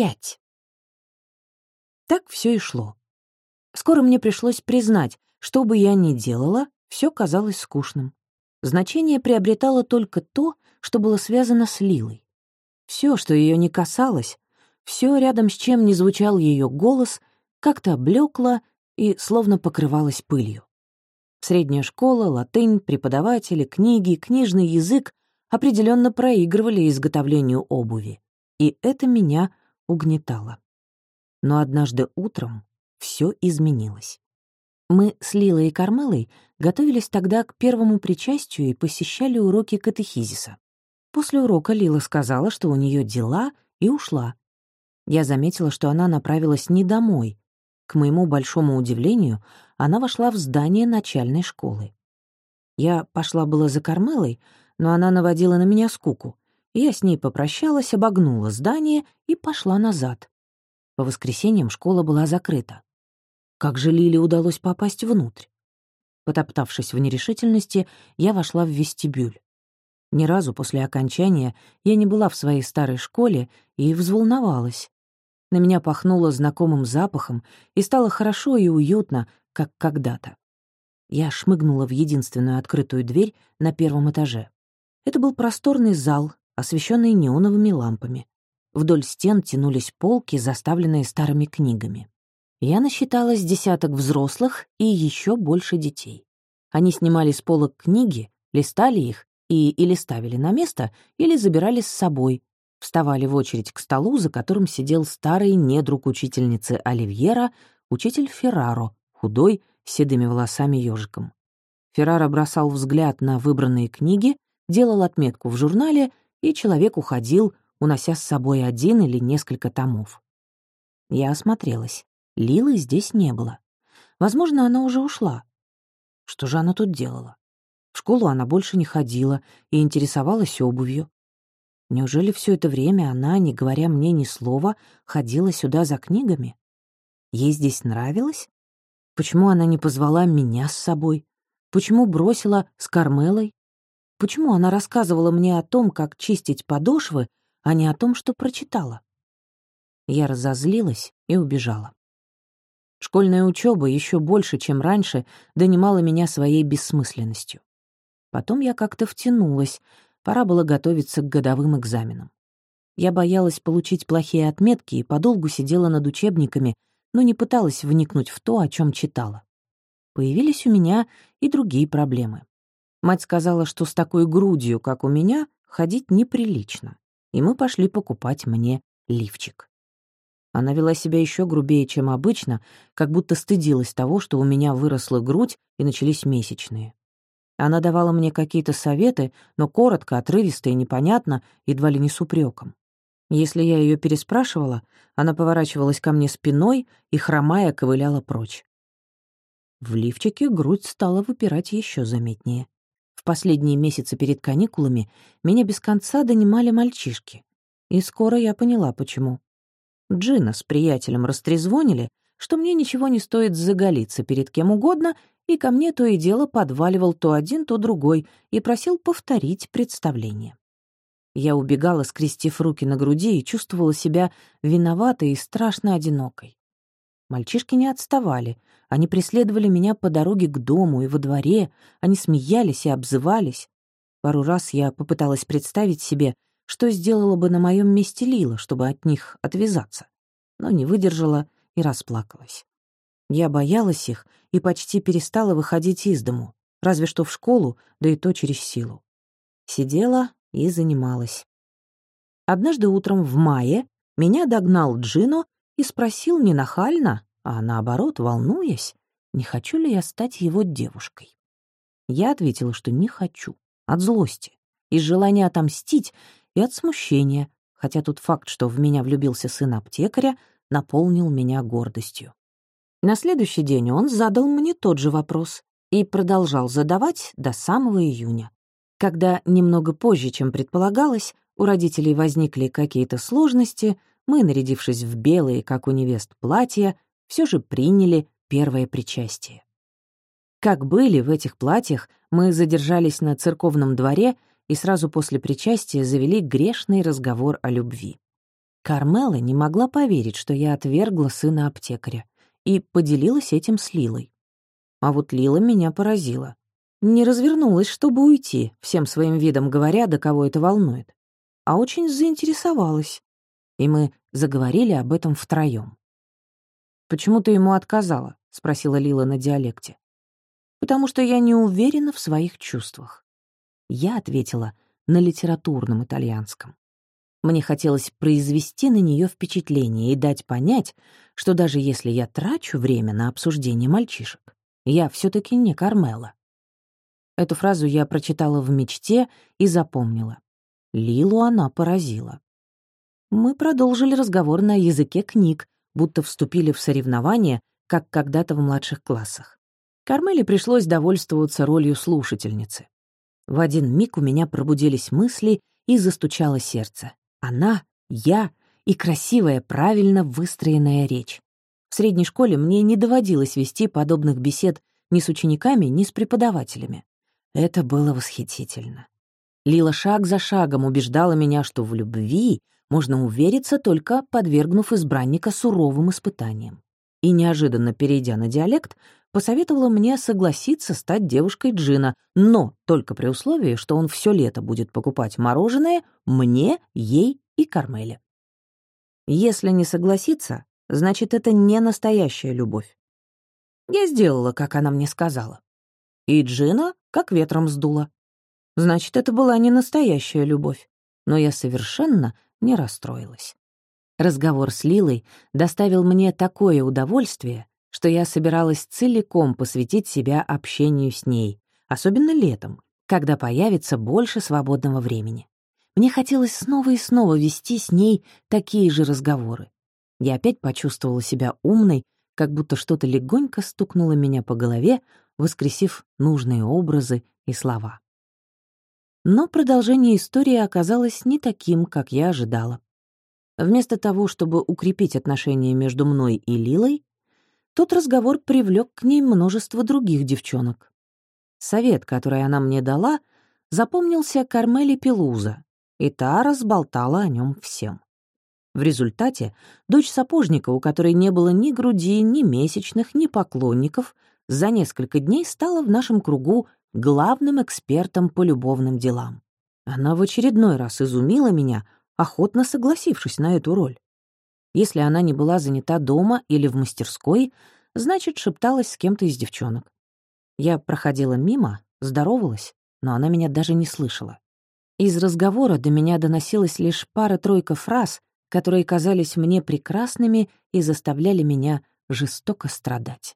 пять. Так все и шло. Скоро мне пришлось признать, что бы я ни делала, все казалось скучным. Значение приобретало только то, что было связано с Лилой. Все, что ее не касалось, все рядом с чем не звучал ее голос, как-то блекло и словно покрывалось пылью. Средняя школа, латынь, преподаватели, книги, книжный язык определенно проигрывали изготовлению обуви, и это меня угнетало. Но однажды утром все изменилось. Мы с Лилой и Кармелой готовились тогда к первому причастию и посещали уроки катехизиса. После урока Лила сказала, что у нее дела, и ушла. Я заметила, что она направилась не домой. К моему большому удивлению, она вошла в здание начальной школы. Я пошла было за Кармелой, но она наводила на меня скуку. Я с ней попрощалась, обогнула здание и пошла назад. По воскресеньям школа была закрыта. Как же Лиле удалось попасть внутрь? Потоптавшись в нерешительности, я вошла в вестибюль. Ни разу после окончания я не была в своей старой школе и взволновалась. На меня пахнуло знакомым запахом, и стало хорошо и уютно, как когда-то. Я шмыгнула в единственную открытую дверь на первом этаже. Это был просторный зал, освещенный неоновыми лампами. Вдоль стен тянулись полки, заставленные старыми книгами. Я насчитала с десяток взрослых и еще больше детей. Они снимали с полок книги, листали их и или ставили на место, или забирали с собой, вставали в очередь к столу, за которым сидел старый недруг учительницы Оливьера, учитель Ферраро, худой, с седыми волосами ежиком. Ферраро бросал взгляд на выбранные книги, делал отметку в журнале, и человек уходил, унося с собой один или несколько томов. Я осмотрелась. Лилы здесь не было. Возможно, она уже ушла. Что же она тут делала? В школу она больше не ходила и интересовалась обувью. Неужели все это время она, не говоря мне ни слова, ходила сюда за книгами? Ей здесь нравилось? Почему она не позвала меня с собой? Почему бросила с Кармелой? Почему она рассказывала мне о том, как чистить подошвы, а не о том, что прочитала. Я разозлилась и убежала. Школьная учеба еще больше, чем раньше, донимала меня своей бессмысленностью. Потом я как-то втянулась, пора было готовиться к годовым экзаменам. Я боялась получить плохие отметки и подолгу сидела над учебниками, но не пыталась вникнуть в то, о чем читала. Появились у меня и другие проблемы. Мать сказала, что с такой грудью, как у меня, ходить неприлично и мы пошли покупать мне лифчик. Она вела себя еще грубее, чем обычно, как будто стыдилась того, что у меня выросла грудь и начались месячные. Она давала мне какие-то советы, но коротко, отрывисто и непонятно, едва ли не с упреком. Если я ее переспрашивала, она поворачивалась ко мне спиной и, хромая, ковыляла прочь. В лифчике грудь стала выпирать еще заметнее. В последние месяцы перед каникулами меня без конца донимали мальчишки. И скоро я поняла, почему. Джина с приятелем растрезвонили, что мне ничего не стоит заголиться перед кем угодно, и ко мне то и дело подваливал то один, то другой и просил повторить представление. Я убегала, скрестив руки на груди, и чувствовала себя виноватой и страшно одинокой. Мальчишки не отставали. Они преследовали меня по дороге к дому и во дворе. Они смеялись и обзывались. Пару раз я попыталась представить себе, что сделала бы на моем месте Лила, чтобы от них отвязаться. Но не выдержала и расплакалась. Я боялась их и почти перестала выходить из дому, разве что в школу, да и то через силу. Сидела и занималась. Однажды утром в мае меня догнал Джино и спросил не нахально, а наоборот, волнуясь, не хочу ли я стать его девушкой. Я ответила, что не хочу, от злости, из желания отомстить и от смущения, хотя тот факт, что в меня влюбился сын аптекаря, наполнил меня гордостью. На следующий день он задал мне тот же вопрос и продолжал задавать до самого июня. Когда немного позже, чем предполагалось, у родителей возникли какие-то сложности, мы, нарядившись в белые, как у невест, платья, все же приняли первое причастие. Как были в этих платьях, мы задержались на церковном дворе и сразу после причастия завели грешный разговор о любви. Кармела не могла поверить, что я отвергла сына аптекаря, и поделилась этим с Лилой. А вот Лила меня поразила. Не развернулась, чтобы уйти, всем своим видом говоря, до кого это волнует, а очень заинтересовалась. И мы заговорили об этом втроём. «Почему ты ему отказала?» — спросила Лила на диалекте. «Потому что я не уверена в своих чувствах». Я ответила на литературном итальянском. Мне хотелось произвести на нее впечатление и дать понять, что даже если я трачу время на обсуждение мальчишек, я все таки не Кармела. Эту фразу я прочитала в мечте и запомнила. Лилу она поразила. Мы продолжили разговор на языке книг, будто вступили в соревнования, как когда-то в младших классах. Кармеле пришлось довольствоваться ролью слушательницы. В один миг у меня пробудились мысли и застучало сердце. Она, я и красивая, правильно выстроенная речь. В средней школе мне не доводилось вести подобных бесед ни с учениками, ни с преподавателями. Это было восхитительно. Лила шаг за шагом убеждала меня, что в любви можно увериться, только подвергнув избранника суровым испытаниям. И, неожиданно перейдя на диалект, посоветовала мне согласиться стать девушкой Джина, но только при условии, что он все лето будет покупать мороженое мне, ей и Кармеле. Если не согласиться, значит, это не настоящая любовь. Я сделала, как она мне сказала. И Джина как ветром сдула. Значит, это была не настоящая любовь. Но я совершенно не расстроилась. Разговор с Лилой доставил мне такое удовольствие, что я собиралась целиком посвятить себя общению с ней, особенно летом, когда появится больше свободного времени. Мне хотелось снова и снова вести с ней такие же разговоры. Я опять почувствовала себя умной, как будто что-то легонько стукнуло меня по голове, воскресив нужные образы и слова. Но продолжение истории оказалось не таким, как я ожидала. Вместо того, чтобы укрепить отношения между мной и Лилой, тот разговор привлек к ней множество других девчонок. Совет, который она мне дала, запомнился Кармели Пелуза, и та разболтала о нем всем. В результате дочь сапожника, у которой не было ни груди, ни месячных, ни поклонников, за несколько дней стала в нашем кругу главным экспертом по любовным делам. Она в очередной раз изумила меня, охотно согласившись на эту роль. Если она не была занята дома или в мастерской, значит, шепталась с кем-то из девчонок. Я проходила мимо, здоровалась, но она меня даже не слышала. Из разговора до меня доносилась лишь пара-тройка фраз, которые казались мне прекрасными и заставляли меня жестоко страдать.